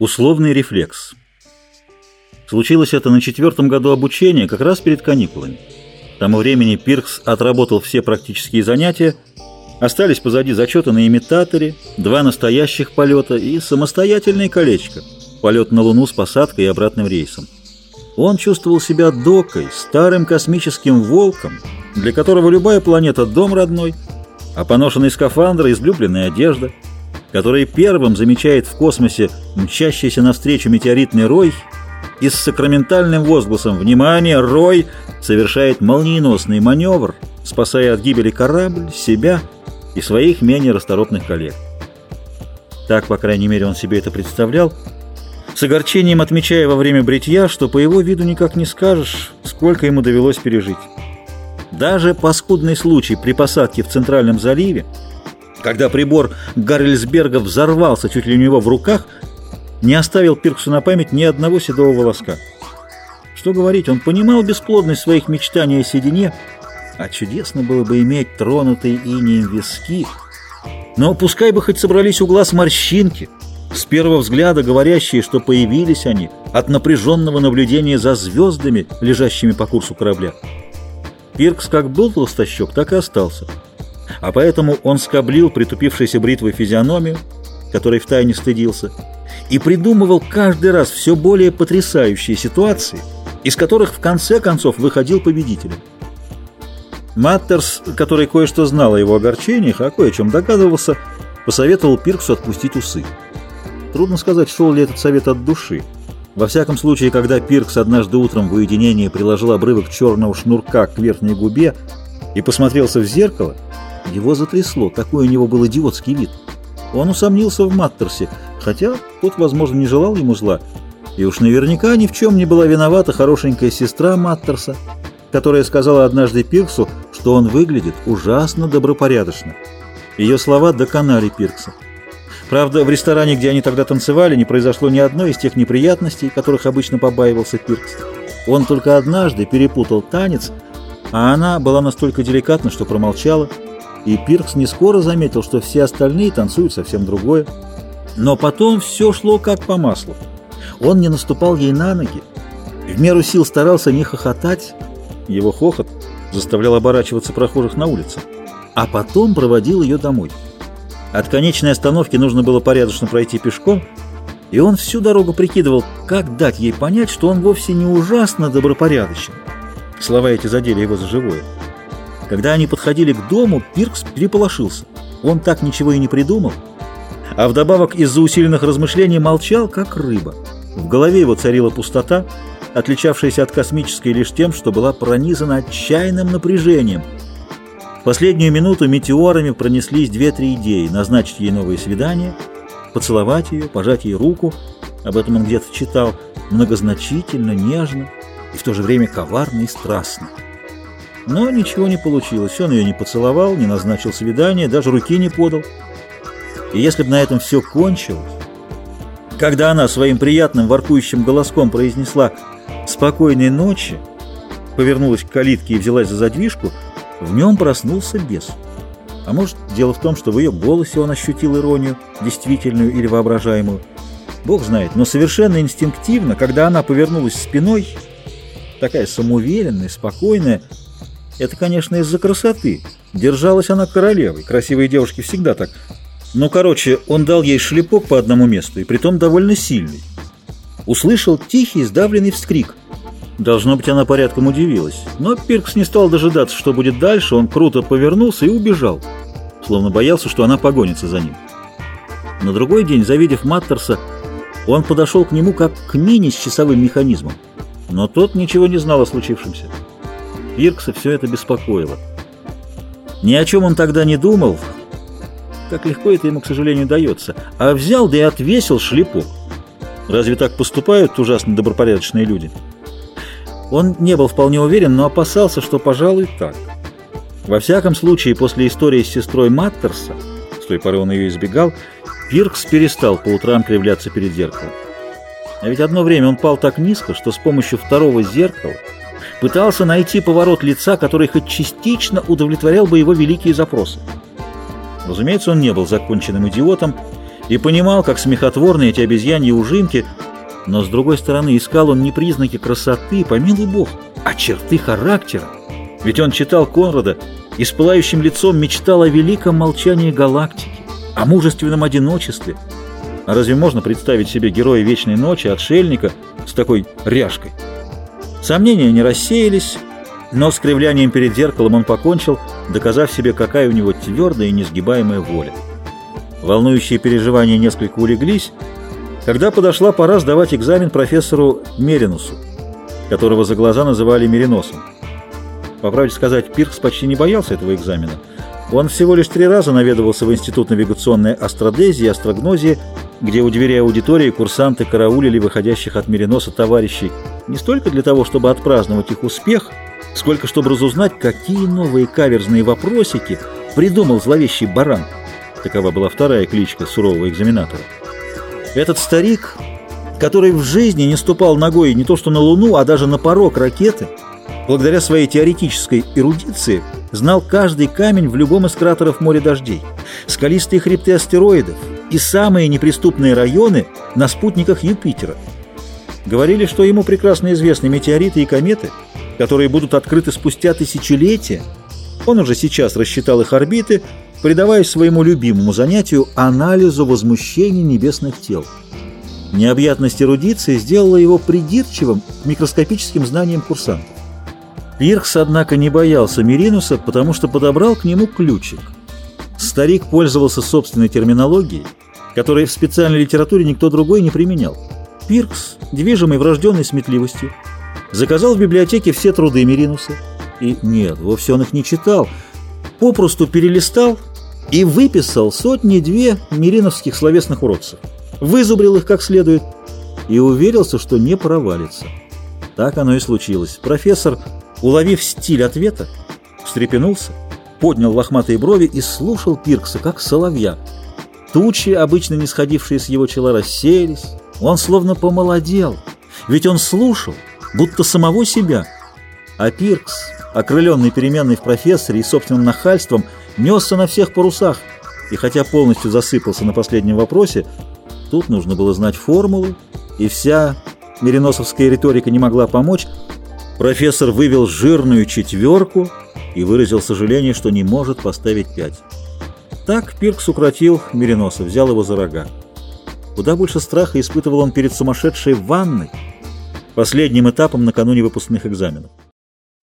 Условный рефлекс. Случилось это на четвертом году обучения, как раз перед каникулами. К тому времени Пиркс отработал все практические занятия, остались позади зачеты на имитаторе, два настоящих полета и самостоятельное колечко, полет на Луну с посадкой и обратным рейсом. Он чувствовал себя докой, старым космическим волком, для которого любая планета – дом родной, а поношенный скафандр – излюбленная одежда – который первым замечает в космосе мчащийся навстречу метеоритный рой и с сакраментальным возгласом «Внимание! Рой!» совершает молниеносный маневр, спасая от гибели корабль, себя и своих менее расторопных коллег. Так, по крайней мере, он себе это представлял, с огорчением отмечая во время бритья, что по его виду никак не скажешь, сколько ему довелось пережить. Даже паскудный случай при посадке в Центральном заливе когда прибор Гаррельсберга взорвался чуть ли у него в руках, не оставил Пирксу на память ни одного седого волоска. Что говорить, он понимал бесплодность своих мечтаний о седине, а чудесно было бы иметь тронутые инеем виски. Но пускай бы хоть собрались у глаз морщинки, с первого взгляда говорящие, что появились они от напряженного наблюдения за звездами, лежащими по курсу корабля. Пиркс как был толстощек, так и остался а поэтому он скоблил притупившейся бритвой физиономию, которой втайне стыдился, и придумывал каждый раз все более потрясающие ситуации, из которых в конце концов выходил победителем. Маттерс, который кое-что знал о его огорчениях, а кое о чем догадывался, посоветовал Пирксу отпустить усы. Трудно сказать, шел ли этот совет от души. Во всяком случае, когда Пиркс однажды утром в уединении приложил обрывок черного шнурка к верхней губе и посмотрелся в зеркало, его затрясло, такой у него был идиотский вид. Он усомнился в Маттерсе, хотя тот, возможно, не желал ему зла. И уж наверняка ни в чем не была виновата хорошенькая сестра Маттерса, которая сказала однажды Пирксу, что он выглядит ужасно добропорядочно. Ее слова доконали Пиркса. Правда, в ресторане, где они тогда танцевали, не произошло ни одной из тех неприятностей, которых обычно побаивался Пиркс. Он только однажды перепутал танец, а она была настолько деликатна, что промолчала, и Пиркс не скоро заметил, что все остальные танцуют совсем другое. Но потом все шло как по маслу. Он не наступал ей на ноги, в меру сил старался не хохотать, его хохот заставлял оборачиваться прохожих на улице, а потом проводил ее домой. От конечной остановки нужно было порядочно пройти пешком, и он всю дорогу прикидывал, как дать ей понять, что он вовсе не ужасно добропорядочен. Слова эти задели его за живое. Когда они подходили к дому, Пиркс переполошился. Он так ничего и не придумал. А вдобавок из-за усиленных размышлений молчал, как рыба. В голове его царила пустота, отличавшаяся от космической лишь тем, что была пронизана отчаянным напряжением. В последнюю минуту метеорами пронеслись две-три идеи. Назначить ей новое свидание, поцеловать ее, пожать ей руку. Об этом он где-то читал. Многозначительно, нежно и в то же время коварно и страстно. Но ничего не получилось. Он ее не поцеловал, не назначил свидание, даже руки не подал. И если бы на этом все кончилось, когда она своим приятным воркующим голоском произнесла «Спокойной ночи», повернулась к калитке и взялась за задвижку, в нем проснулся бес. А может, дело в том, что в ее голосе он ощутил иронию, действительную или воображаемую. Бог знает, но совершенно инстинктивно, когда она повернулась спиной, такая самоуверенная, спокойная, это, конечно, из-за красоты. Держалась она королевой. Красивые девушки всегда так. Но, короче, он дал ей шлепок по одному месту, и притом довольно сильный. Услышал тихий, сдавленный вскрик. Должно быть, она порядком удивилась. Но Пиркс не стал дожидаться, что будет дальше. Он круто повернулся и убежал, словно боялся, что она погонится за ним. На другой день, завидев Маттерса, он подошел к нему как к мини с часовым механизмом. Но тот ничего не знал о случившемся. Пиркса все это беспокоило. Ни о чем он тогда не думал, как легко это ему, к сожалению, дается, а взял да и отвесил шлепок. Разве так поступают ужасно добропорядочные люди? Он не был вполне уверен, но опасался, что, пожалуй, так. Во всяком случае, после истории с сестрой Маттерса, с той поры он ее избегал, Пиркс перестал по утрам кривляться перед зеркалом. А ведь одно время он пал так низко, что с помощью второго зеркала пытался найти поворот лица, который хоть частично удовлетворял бы его великие запросы. Разумеется, он не был законченным идиотом и понимал, как смехотворны эти обезьяньи ужимки, но, с другой стороны, искал он не признаки красоты, помилуй бог, а черты характера. Ведь он читал Конрада и с пылающим лицом мечтал о великом молчании галактики, о мужественном одиночестве. А разве можно представить себе героя Вечной Ночи, отшельника, с такой ряжкой? Сомнения не рассеялись, но с кривлянием перед зеркалом он покончил, доказав себе, какая у него твердая и несгибаемая воля. Волнующие переживания несколько улеглись, когда подошла пора сдавать экзамен профессору Меринусу, которого за глаза называли Мериносом. По правде сказать, Пиркс почти не боялся этого экзамена. Он всего лишь три раза наведывался в Институт навигационной астродезии и астрогнозии, где у двери аудитории курсанты караулили выходящих от Мериноса товарищей не столько для того, чтобы отпраздновать их успех, сколько чтобы разузнать, какие новые каверзные вопросики придумал зловещий баран. Такова была вторая кличка сурового экзаменатора. Этот старик, который в жизни не ступал ногой не то что на Луну, а даже на порог ракеты, благодаря своей теоретической эрудиции, знал каждый камень в любом из кратеров моря дождей, скалистые хребты астероидов и самые неприступные районы на спутниках Юпитера. Говорили, что ему прекрасно известны метеориты и кометы, которые будут открыты спустя тысячелетия. Он уже сейчас рассчитал их орбиты, предаваясь своему любимому занятию анализу возмущений небесных тел. Необъятность эрудиции сделала его придирчивым к микроскопическим знаниям курсантов. Пиркс, однако, не боялся Меринуса, потому что подобрал к нему ключик. Старик пользовался собственной терминологией, которой в специальной литературе никто другой не применял. Пиркс, движимый врожденной сметливостью, заказал в библиотеке все труды Меринуса. И нет, вовсе он их не читал, попросту перелистал и выписал сотни-две мериновских словесных уродцев. Вызубрил их как следует и уверился, что не провалится. Так оно и случилось. Профессор, уловив стиль ответа, встрепенулся, поднял лохматые брови и слушал Пиркса, как соловья. Тучи, обычно не сходившие с его чела, рассеялись. Он словно помолодел, ведь он слушал, будто самого себя. А Пиркс, окрыленный переменной в профессоре и собственным нахальством, несся на всех парусах, и хотя полностью засыпался на последнем вопросе, тут нужно было знать формулу, и вся мериносовская риторика не могла помочь, профессор вывел жирную четверку и выразил сожаление, что не может поставить пять. Так Пиркс укротил Мериноса, взял его за рога. Куда больше страха испытывал он перед сумасшедшей ванной, последним этапом накануне выпускных экзаменов.